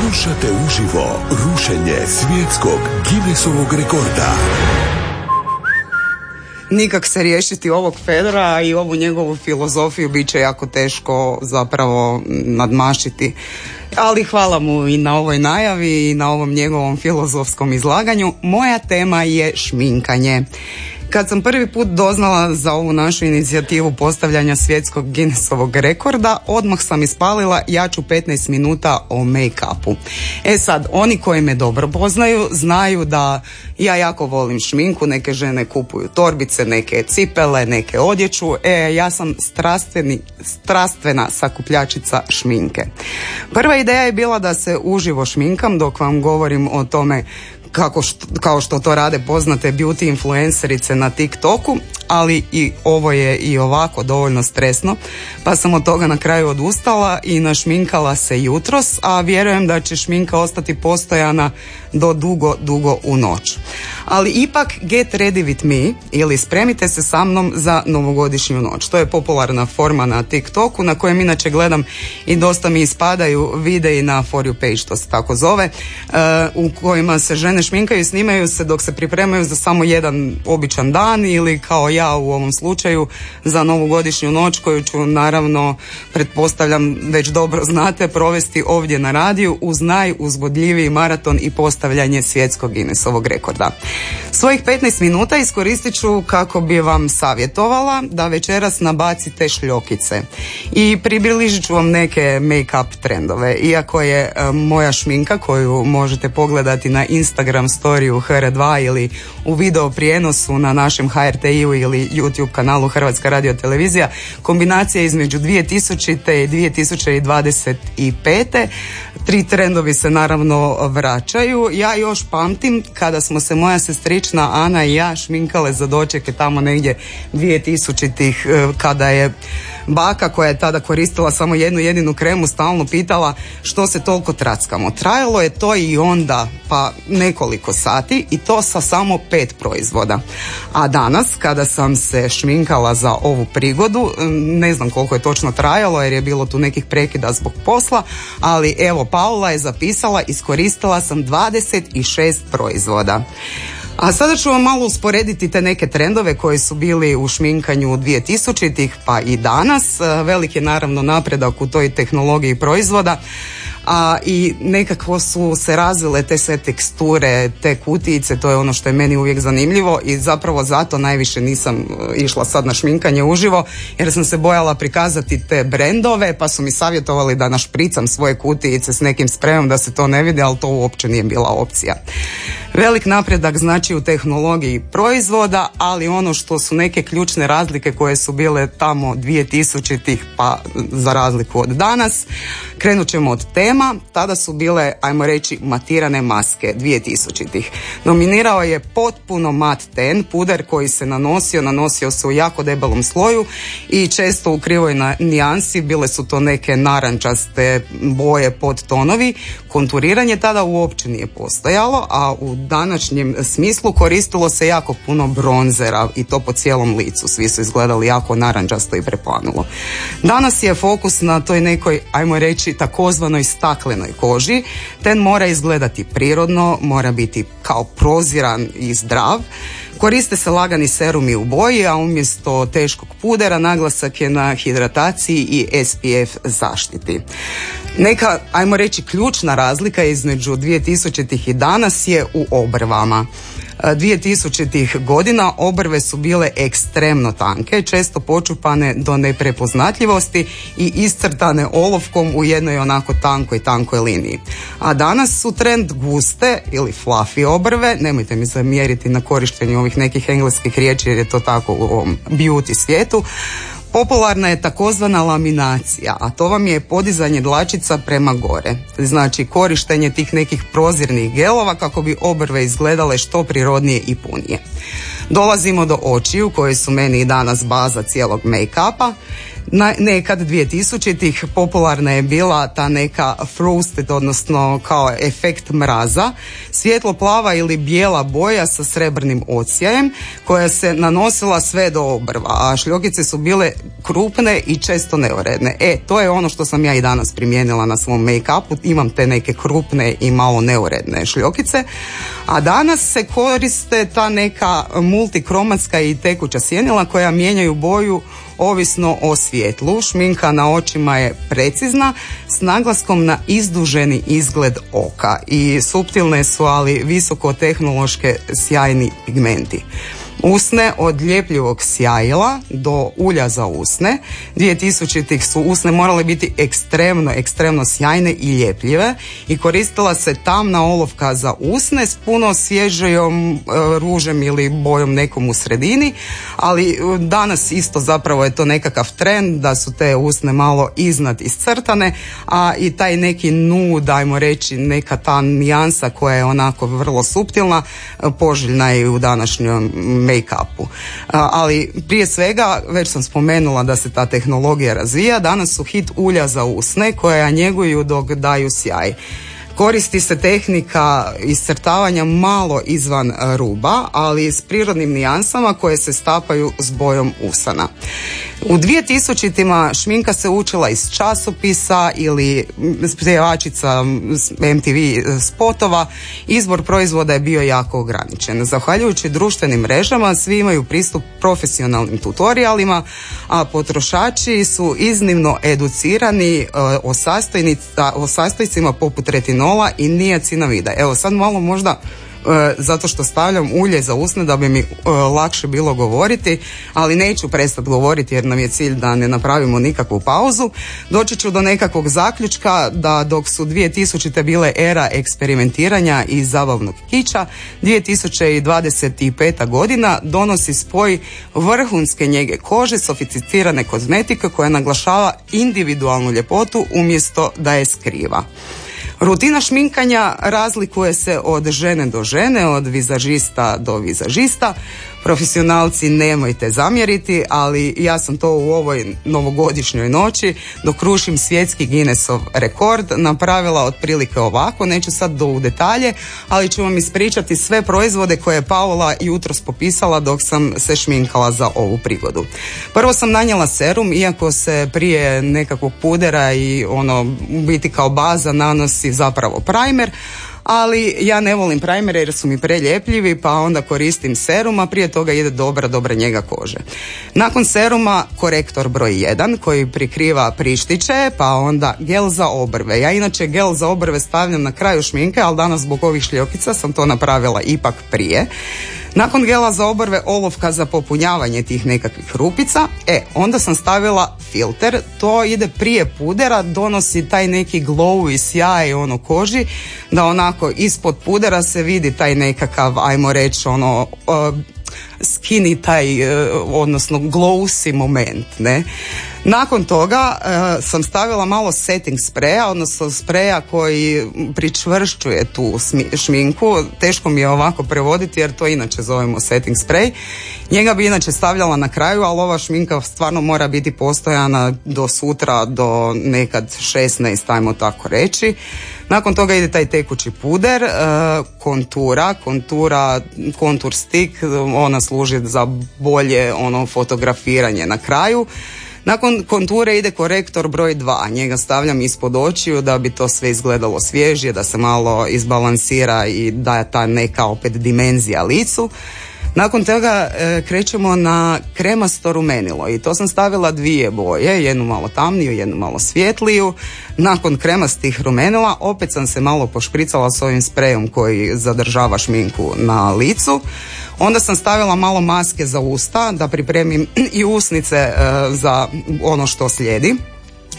Slušate uživo rušenje svjetskog Guinnessovog rekorda. Nikak se riješiti ovog Fedora i ovu njegovu filozofiju bit će jako teško zapravo nadmašiti. Ali hvala mu i na ovoj najavi i na ovom njegovom filozofskom izlaganju. Moja tema je šminkanje. Kad sam prvi put doznala za ovu našu inicijativu postavljanja svjetskog Guinnessovog rekorda, odmah sam ispalila ja ću 15 minuta o make-upu. E sad, oni koji me dobro poznaju znaju da ja jako volim šminku, neke žene kupuju torbice, neke cipele, neke odjeću, e ja sam strastveni, strastvena sakupljačica šminke. Prva ideja je bila da se uživo šminkam dok vam govorim o tome kako što, kao što to rade poznate beauty influencerice na TikToku, ali i ovo je i ovako dovoljno stresno, pa sam od toga na kraju odustala i našminkala se jutros, a vjerujem da će šminka ostati postojana do dugo, dugo u noć. Ali ipak get ready with me ili spremite se sa mnom za novogodišnju noć. To je popularna forma na TikToku na kojem inače gledam i dosta mi ispadaju videi na For You page, to se tako zove, uh, u kojima se žene šminkaju i snimaju se dok se pripremaju za samo jedan običan dan ili kao ja u ovom slučaju za novogodišnju noć koju ću naravno pretpostavljam već dobro znate provesti ovdje na radiju uz najuzbudljiviji maraton i postavljanje svjetskog Guinnessovog rekorda. Svojih 15 minuta iskoristit ću kako bi vam savjetovala da večeras nabacite šljokice i približit ću vam neke make-up trendove. Iako je e, moja šminka koju možete pogledati na Instagram storiju HR2 ili u video prijenosu na našem HRT-u ili YouTube kanalu Hrvatska radio televizija kombinacija između 2000. i 2025. Tri trendovi se naravno vraćaju. Ja još pamtim kada smo se moja sestrična Ana i ja šminkale za dočeke tamo negdje 2000-ih e, kada je baka koja je tada koristila samo jednu jedinu kremu stalno pitala što se toliko trackamo. Trajalo je to i onda pa nekoliko sati i to sa samo pet proizvoda. A danas kada sam se šminkala za ovu prigodu, ne znam koliko je točno trajalo jer je bilo tu nekih prekida zbog posla, ali evo Paula je zapisala, iskoristila sam 26 proizvoda. A sada ću vam malo usporediti te neke trendove koji su bili u šminkanju 2000-ih pa i danas. Velik je naravno napredak u toj tehnologiji proizvoda a i nekako su se razvile te sve teksture, te kutijice, to je ono što je meni uvijek zanimljivo i zapravo zato najviše nisam e, išla sad na šminkanje uživo jer sam se bojala prikazati te brendove pa su mi savjetovali da našpricam svoje kutijice s nekim spremom da se to ne vidi, ali to uopće nije bila opcija. Velik napredak znači u tehnologiji proizvoda, ali ono što su neke ključne razlike koje su bile tamo 2000-ih pa za razliku od danas, krenut ćemo od tema, tada su bile, ajmo reći, matirane maske 2000-ih. Nominirao je potpuno mat ten, puder koji se nanosio, nanosio se u jako debelom sloju i često u krivoj nijansi, bile su to neke narančaste boje pod tonovi, konturiranje tada uopće nije postojalo, a u današnjem smislu koristilo se jako puno bronzera i to po cijelom licu. Svi su izgledali jako naranđasto i preplanulo. Danas je fokus na toj nekoj, ajmo reći, takozvanoj staklenoj koži. Ten mora izgledati prirodno, mora biti kao proziran i zdrav. Koriste se lagani serumi u boji, a umjesto teškog pudera naglasak je na hidrataciji i SPF zaštiti. Neka, ajmo reći, ključna razlika između 2000 i danas je u obrvama. 2000-ih godina obrve su bile ekstremno tanke, često počupane do neprepoznatljivosti i iscrtane olovkom u jednoj onako tankoj, tankoj liniji. A danas su trend guste ili fluffy obrve, nemojte mi zamjeriti na korištenju ovih nekih engleskih riječi jer je to tako u ovom beauty svijetu, Popularna je takozvana laminacija, a to vam je podizanje dlačica prema gore. Znači korištenje tih nekih prozirnih gelova kako bi obrve izgledale što prirodnije i punije. Dolazimo do očiju koje su meni i danas baza cijelog make-upa. Na, nekad 2000-ih popularna je bila ta neka frosted, odnosno kao efekt mraza, svjetlo plava ili bijela boja sa srebrnim ocijajem koja se nanosila sve do obrva, a šljokice su bile krupne i često neuredne. E, to je ono što sam ja i danas primijenila na svom make-upu, imam te neke krupne i malo neuredne šljokice, a danas se koriste ta neka multikromatska i tekuća sjenila koja mijenjaju boju ovisno o svjetlu. Šminka na očima je precizna s naglaskom na izduženi izgled oka i suptilne su ali visokotehnološke sjajni pigmenti usne od ljepljivog sjajila do ulja za usne. 2000-ih su usne morale biti ekstremno, ekstremno sjajne i ljepljive i koristila se tamna olovka za usne s puno svježijom e, ružem ili bojom nekom u sredini, ali e, danas isto zapravo je to nekakav trend da su te usne malo iznad iscrtane, a i taj neki nu, dajmo reći, neka ta nijansa koja je onako vrlo suptilna, e, poželjna je u današnjom make-upu. Ali prije svega, već sam spomenula da se ta tehnologija razvija, danas su hit ulja za usne koja njeguju dok daju sjaj. Koristi se tehnika iscrtavanja malo izvan e, ruba, ali s prirodnim nijansama koje se stapaju s bojom usana. U 2000-tima šminka se učila iz časopisa ili spjevačica MTV spotova. Izbor proizvoda je bio jako ograničen. Zahvaljujući društvenim mrežama svi imaju pristup profesionalnim tutorijalima, a potrošači su iznimno educirani e, o, sastojcima poput retinola i niacinamida. Evo sad malo možda zato što stavljam ulje za usne da bi mi e, lakše bilo govoriti, ali neću prestati govoriti jer nam je cilj da ne napravimo nikakvu pauzu. Doći ću do nekakvog zaključka da dok su 2000. bile era eksperimentiranja i zabavnog kića, 2025. godina donosi spoj vrhunske njege kože, sofisticirane kozmetike koja naglašava individualnu ljepotu umjesto da je skriva. Rutina šminkanja razlikuje se od žene do žene, od vizažista do vizažista. Profesionalci nemojte zamjeriti, ali ja sam to u ovoj novogodišnjoj noći dok rušim svjetski Guinnessov rekord napravila otprilike ovako, neću sad do u detalje, ali ću vam ispričati sve proizvode koje je Paola jutros popisala dok sam se šminkala za ovu prigodu. Prvo sam nanjela serum, iako se prije nekakvog pudera i ono biti kao baza nanosi zapravo primer, ali ja ne volim primere jer su mi preljepljivi pa onda koristim serum, a prije toga ide dobra, dobra njega kože. Nakon seruma korektor broj 1 koji prikriva prištiće, pa onda gel za obrve. Ja inače gel za obrve stavljam na kraju šminke, ali danas zbog ovih šljokica sam to napravila ipak prije. Nakon gela za obrve olovka za popunjavanje tih nekakvih rupica, e, onda sam stavila filter, to ide prije pudera, donosi taj neki glow i sjaj ono koži, da onako ispod pudera se vidi taj nekakav, ajmo reći ono, uh, skini taj, uh, odnosno glowsy moment, ne. Nakon toga uh, sam stavila malo setting spreja, odnosno spreja koji pričvršćuje tu šminku. Teško mi je ovako prevoditi jer to inače zovemo setting spray. Njega bi inače stavljala na kraju, ali ova šminka stvarno mora biti postojana do sutra, do nekad 16, ajmo tako reći. Nakon toga ide taj tekući puder, uh, kontura, kontura, kontur stick, ona služi za bolje ono fotografiranje na kraju. Nakon konture ide korektor broj 2, njega stavljam ispod očiju da bi to sve izgledalo svježije, da se malo izbalansira i da ta neka opet dimenzija licu. Nakon toga e, krećemo na kremasto rumenilo i to sam stavila dvije boje, jednu malo tamniju, jednu malo svjetliju. Nakon kremastih rumenila opet sam se malo pošpricala s ovim sprejom koji zadržava šminku na licu. Onda sam stavila malo maske za usta da pripremim i usnice e, za ono što slijedi.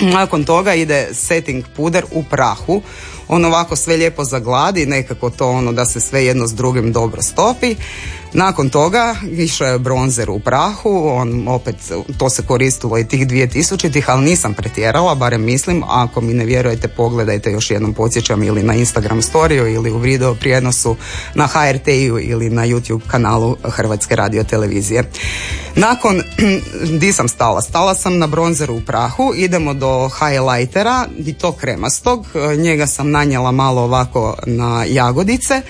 Nakon toga ide setting puder u prahu. On ovako sve lijepo zagladi, nekako to ono da se sve jedno s drugim dobro stopi. Nakon toga išao je bronzer u prahu, on opet, to se koristilo i tih 2000-ih, ali nisam pretjerala, barem mislim, ako mi ne vjerujete pogledajte još jednom podsjećam ili na Instagram storiju ili u video prijenosu na HRT-u ili na YouTube kanalu Hrvatske radio televizije. Nakon, di sam stala? Stala sam na bronzeru u prahu, idemo do highlightera i to kremastog, njega sam nanjela malo ovako na jagodice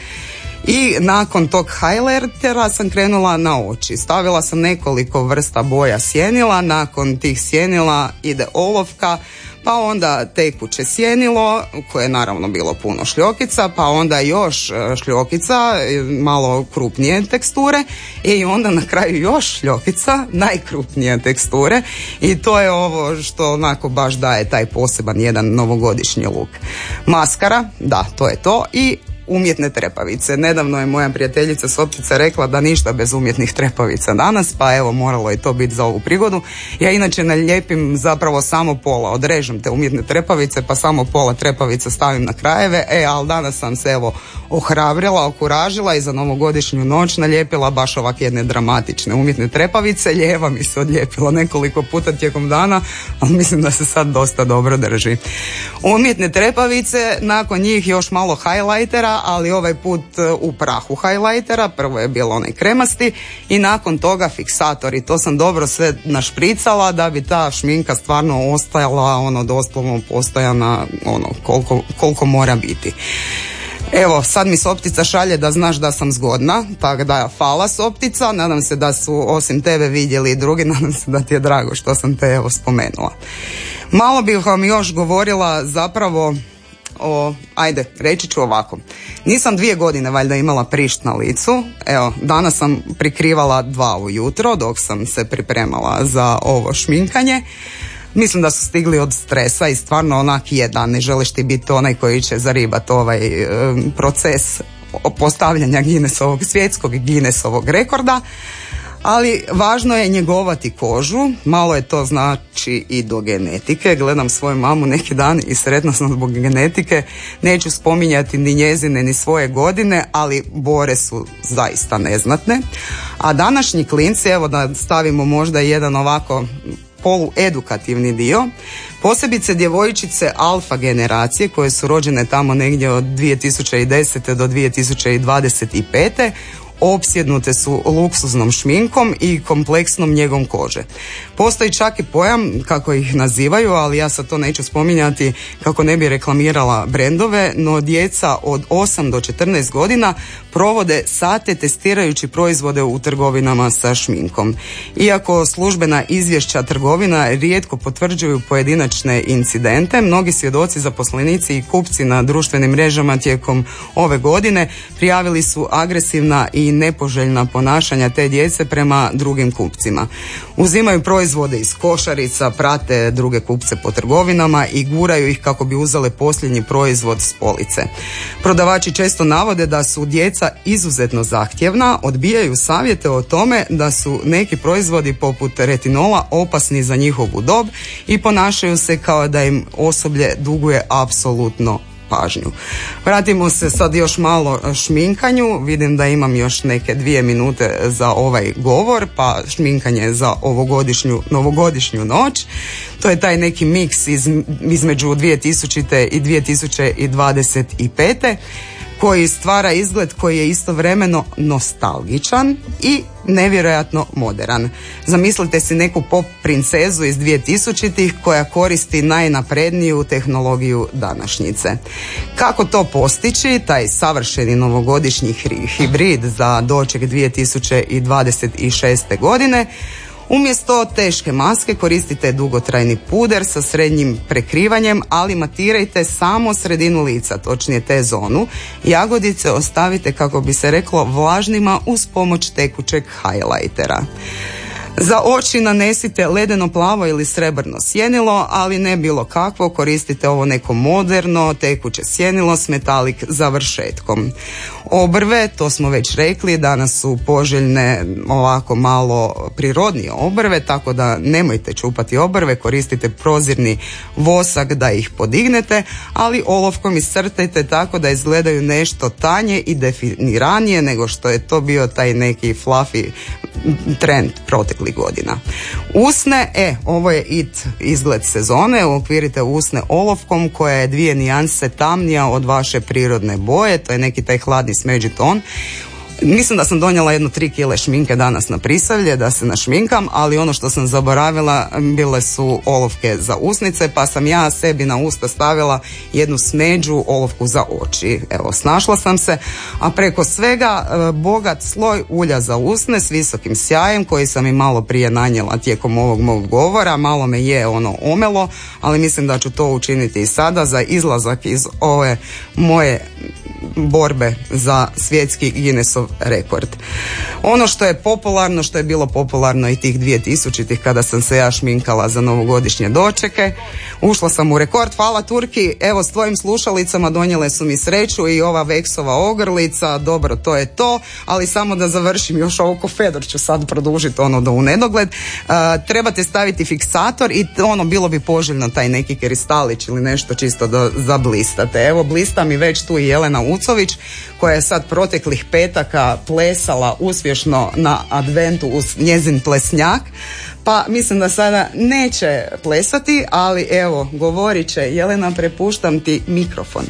i nakon tog highlightera sam krenula na oči. Stavila sam nekoliko vrsta boja sjenila, nakon tih sjenila ide olovka, pa onda tekuće sjenilo koje je naravno bilo puno šljokica, pa onda još e, šljokica e, malo krupnije teksture i onda na kraju još šljokica najkrupnije teksture i to je ovo što onako baš daje taj poseban jedan novogodišnji luk. Maskara, da, to je to i umjetne trepavice. Nedavno je moja prijateljica Soptica rekla da ništa bez umjetnih trepavica danas, pa evo moralo je to biti za ovu prigodu. Ja inače nalijepim zapravo samo pola, odrežem te umjetne trepavice pa samo pola trepavica stavim na krajeve, e ali danas sam se evo ohrabrila, okuražila i za novogodišnju noć nalijepila baš ovak jedne dramatične umjetne trepavice, lijeva mi se odlijepila nekoliko puta tijekom dana, ali mislim da se sad dosta dobro drži. Umjetne trepavice, nakon njih još malo highlightera, ali ovaj put e, u prahu highlightera, prvo je bilo onaj kremasti i nakon toga fiksator i to sam dobro sve našpricala da bi ta šminka stvarno ostajala ono doslovno postojana ono koliko, koliko mora biti. Evo, sad mi Soptica šalje da znaš da sam zgodna, tako da fala Soptica, nadam se da su osim tebe vidjeli i drugi, nadam se da ti je drago što sam te evo spomenula. Malo bih vam još govorila zapravo o, ajde, reći ću ovako. Nisam dvije godine valjda imala prišt na licu. Evo, danas sam prikrivala dva ujutro dok sam se pripremala za ovo šminkanje. Mislim da su stigli od stresa i stvarno onak jedan, ne želiš ti biti onaj koji će zaribati ovaj e, proces postavljanja Guinnessovog svjetskog Guinnessovog rekorda ali važno je njegovati kožu, malo je to znači i do genetike, gledam svoju mamu neki dan i sretna sam zbog genetike, neću spominjati ni njezine ni svoje godine, ali bore su zaista neznatne, a današnji klinci, evo da stavimo možda jedan ovako poluedukativni dio, posebice djevojčice alfa generacije koje su rođene tamo negdje od 2010. do 2025 opsjednute su luksuznom šminkom i kompleksnom njegom kože. Postoji čak i pojam, kako ih nazivaju, ali ja sad to neću spominjati kako ne bi reklamirala brendove, no djeca od 8 do 14 godina provode sate testirajući proizvode u trgovinama sa šminkom. Iako službena izvješća trgovina rijetko potvrđuju pojedinačne incidente, mnogi svjedoci, zaposlenici i kupci na društvenim mrežama tijekom ove godine prijavili su agresivna i nepoželjna ponašanja te djece prema drugim kupcima. Uzimaju proizvode iz košarica, prate druge kupce po trgovinama i guraju ih kako bi uzele posljednji proizvod s police. Prodavači često navode da su djeca izuzetno zahtjevna, odbijaju savjete o tome da su neki proizvodi poput retinola opasni za njihovu dob i ponašaju se kao da im osoblje duguje apsolutno pažnju. Vratimo se sad još malo šminkanju, vidim da imam još neke dvije minute za ovaj govor, pa šminkanje za ovogodišnju, novogodišnju noć. To je taj neki miks iz, između 2000. i 2025 koji stvara izgled koji je istovremeno nostalgičan i nevjerojatno moderan. Zamislite si neku pop princezu iz 2000-ih koja koristi najnapredniju tehnologiju današnjice. Kako to postići? Taj savršeni novogodišnji hibrid za doček 2026. godine Umjesto teške maske koristite dugotrajni puder sa srednjim prekrivanjem, ali matirajte samo sredinu lica, točnije te zonu. Jagodice ostavite, kako bi se reklo, vlažnima uz pomoć tekućeg highlightera. Za oči nanesite ledeno plavo ili srebrno sjenilo, ali ne bilo kakvo, koristite ovo neko moderno, tekuće sjenilo s metalik završetkom. Obrve, to smo već rekli, danas su poželjne ovako malo prirodnije obrve, tako da nemojte čupati obrve, koristite prozirni vosak da ih podignete, ali olovkom iscrtajte tako da izgledaju nešto tanje i definiranije nego što je to bio taj neki fluffy trend proteklih godina. Usne, e, ovo je it izgled sezone, uokvirite usne olovkom koja je dvije nijanse tamnija od vaše prirodne boje, to je neki taj hladni smeđi ton. Mislim da sam donijela jedno tri kile šminke danas na prisavlje da se našminkam, ali ono što sam zaboravila bile su olovke za usnice, pa sam ja sebi na usta stavila jednu smeđu olovku za oči. Evo, snašla sam se, a preko svega e, bogat sloj ulja za usne s visokim sjajem koji sam i malo prije nanijela tijekom ovog mog govora, malo me je ono omelo, ali mislim da ću to učiniti i sada za izlazak iz ove moje borbe za svjetski Guinnessov rekord. Ono što je popularno, što je bilo popularno i tih 2000-ih kada sam se ja šminkala za novogodišnje dočeke, ušla sam u rekord, hvala Turki, evo s tvojim slušalicama donijele su mi sreću i ova veksova ogrlica, dobro to je to, ali samo da završim još ovo ko Fedor ću sad produžiti ono do u nedogled, uh, trebate staviti fiksator i ono bilo bi poželjno taj neki kristalić ili nešto čisto da zablistate. Evo blista mi već tu i Jelena Ucović koja je sad proteklih petaka plesala uspješno na adventu uz njezin plesnjak pa mislim da sada neće plesati ali evo govorit će. Jelena prepuštam ti mikrofon